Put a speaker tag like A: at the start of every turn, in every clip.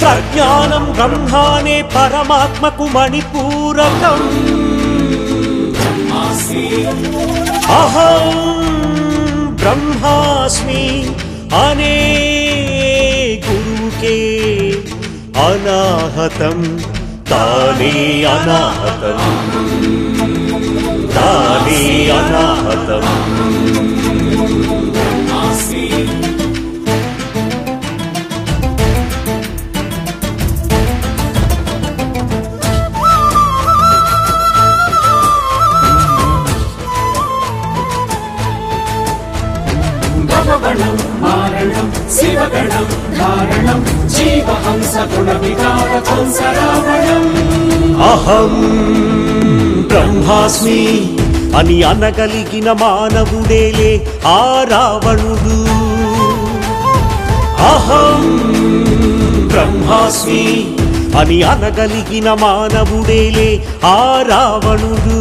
A: सर्ज्ञानं ब्रह्माणे परमात्मकु मणिपूरकम् अहं ब्रह्मास्मि अने कुरुके अनाहतं ताने
B: अनाहतम्। ताने अनाहतम्। ధారణం జీవహంస గుణ వికార ధ్వంసరావణం
A: అహం బ్రహ్మాస్మి అని అనగలిగిన మానవుడేలే ఆ రావణుడు. అహం బ్రహ్మాస్మి అని అనగలిగిన మానవుడేలే ఆ రావణుడు.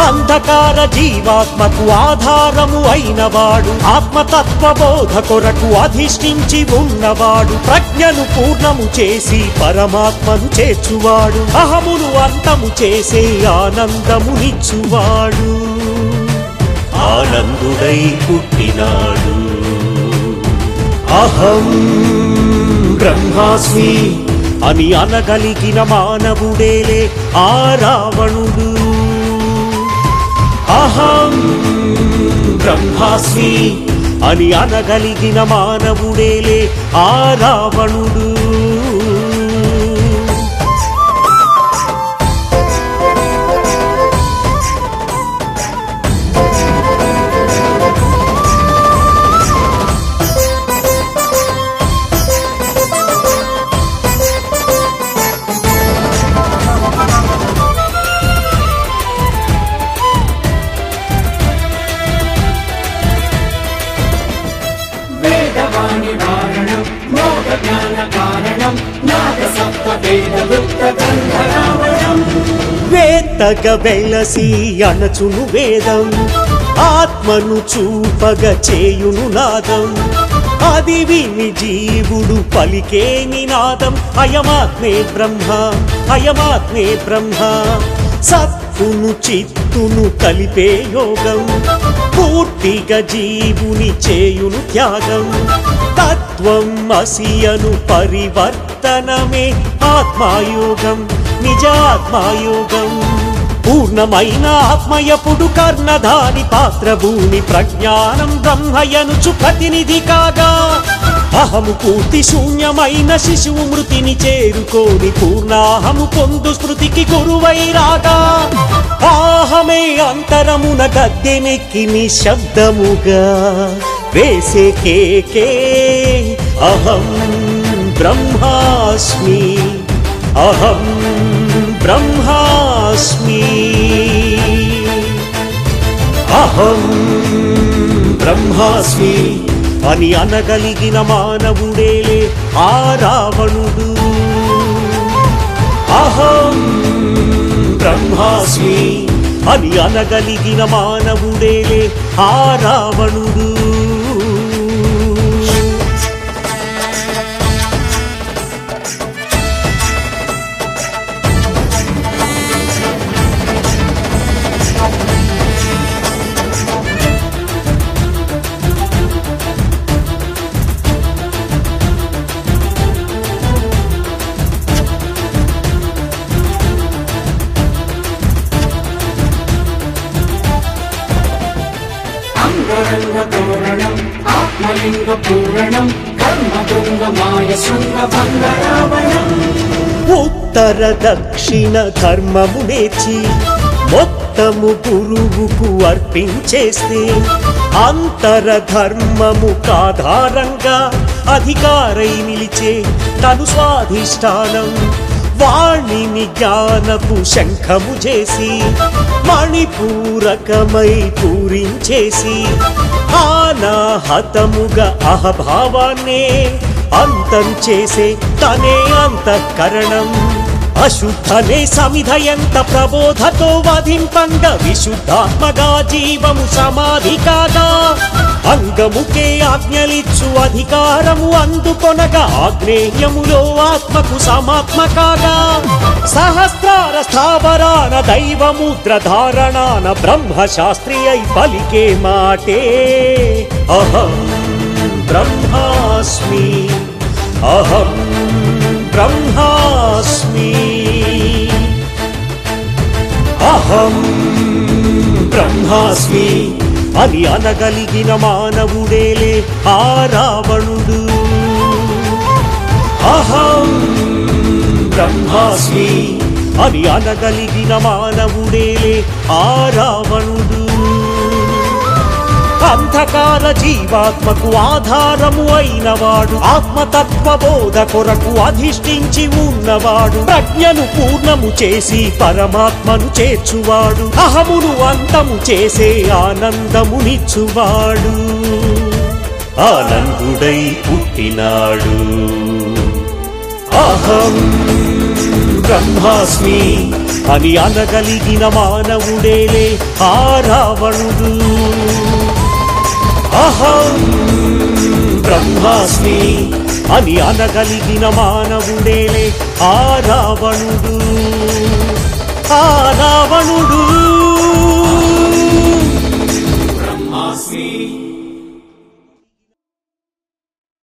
A: అంధకార జీవాత్మకు ఆధారము అయినవాడు. ఆత్మతత్వ బోధ కొరకు అధిష్ఠించి ఉన్నవాడు. ప్రజ్ఞను పూర్ణము చేసి పరమాత్మను చేర్చువాడు. అహమును అంతము చేసే ఆనందమునిచ్చువాడు. ఆనందుడై పుట్టినాడు. అహం బ్రహ్మాస్మి అని అనగలిగిన మానవుడేలే ఆ రావణుడు. అహం బ్రహ్మాస్మి అని అనగలిగిన మానవుడేలే ఆ రావణుడు. వేత్తగ వెలసి అణచును వేదం. ఆత్మను చూపగ చేయును నాదం. అది విని జీవుడు పలికే నినాదం. అయమాత్మే బ్రహ్మ అయమాత్మే బ్రహ్మ. సత్తును చిత్తును కలిపే యోగం. పూర్తిగా జీవుని చేయును త్యాగం. తత్వం అసియను పరివర్తనమే ఆత్మాయోగం. నిజాత్మాయోగం. పూర్ణమైన ఆత్మయపుడు కర్ణధాని పాత్ర భూమి ప్రజ్ఞానం బ్రహ్మయనుచు ప్రతినిధి కాగా. అహము పూర్తి శూన్యమైన శిశువు మృతిని చేరుకోని పూర్ణాహము పొందు స్మృతికి గురువై రాగా. ఆహమే అంతరమున గద్దెనెక్కి నిశ్శబ్దముగా వేసే కేకే అహం బ్రహ్మాస్మి. అహం బ్రహ్మాస్మి. అహం బ్రహ్మాస్మి అని అనగలిగిన మానవుడేలే ఆ రావణుడు. అహం బ్రహ్మాస్మి అని అనగలిగిన మానవుడేలే ఆ రావణుడు.
B: అంగరంగ తోరణం ఆత్మలింగ పూరణం కర్మభృంగ మాయ శృంగ భంగరావణం
A: ఉత్తర దక్షిణ ధర్మము నేర్చి మొత్తము గురువుకు అర్పించేస్తే అంతర ధర్మము కాధారంగా అధికారై నిలిచే తను స్వాధిష్టానం. వాణిని జ్ఞానపు శంఖము చేసి మణిపూరకమై పూరించేసి ఆనాహతముగా అహభావాన్నే అంతం చేసే తనే అంతఃకరణం. అశుద్ధనే సమిధ ఎంత ప్రబోధతో వధింపంగ విశుద్ధాత్మగా జీవము సమాధి కాగా అంగముకే ఆజ్ఞలిచ్చు అధికారము అందుకొనగా ఆగ్నేయములో ఆత్మకు సమాత్మ కాగా సహస్రార స్థావరాన దైవముద్ర ధారణాన బ్రహ్మశాస్త్రి అయి పలికే మాటే. అహం బ్రహ్మాస్మి. అహం బ్రహ్మాస్మి అహం బ్రహ్మాస్మి అని అనగలిగిన మానవుడేలే ఆ రావణుడు. అహం బ్రహ్మాస్మి అని అనగలిగిన మానవుడేలే ఆ రావణుడు. అంధకార జీవాత్మకు ఆధారము అయినవాడు. ఆత్మతత్వ బోధ కొరకు అధిష్ఠించి ఉన్నవాడు. ప్రజ్ఞను పూర్ణము చేసి పరమాత్మను చేర్చువాడు. అహమును అంతము చేసే ఆనందమునిచ్చువాడు. ఆనందుడై పుట్టినాడు. అహం బ్రహ్మాస్మి అని అనగలిగిన మానవుడేలే ఆ రావణుడు. అహం బ్రహ్మాస్మి అని అనగలిగిన మానవుడేలే ఆ రావణుడు. ఆ రావణుడు.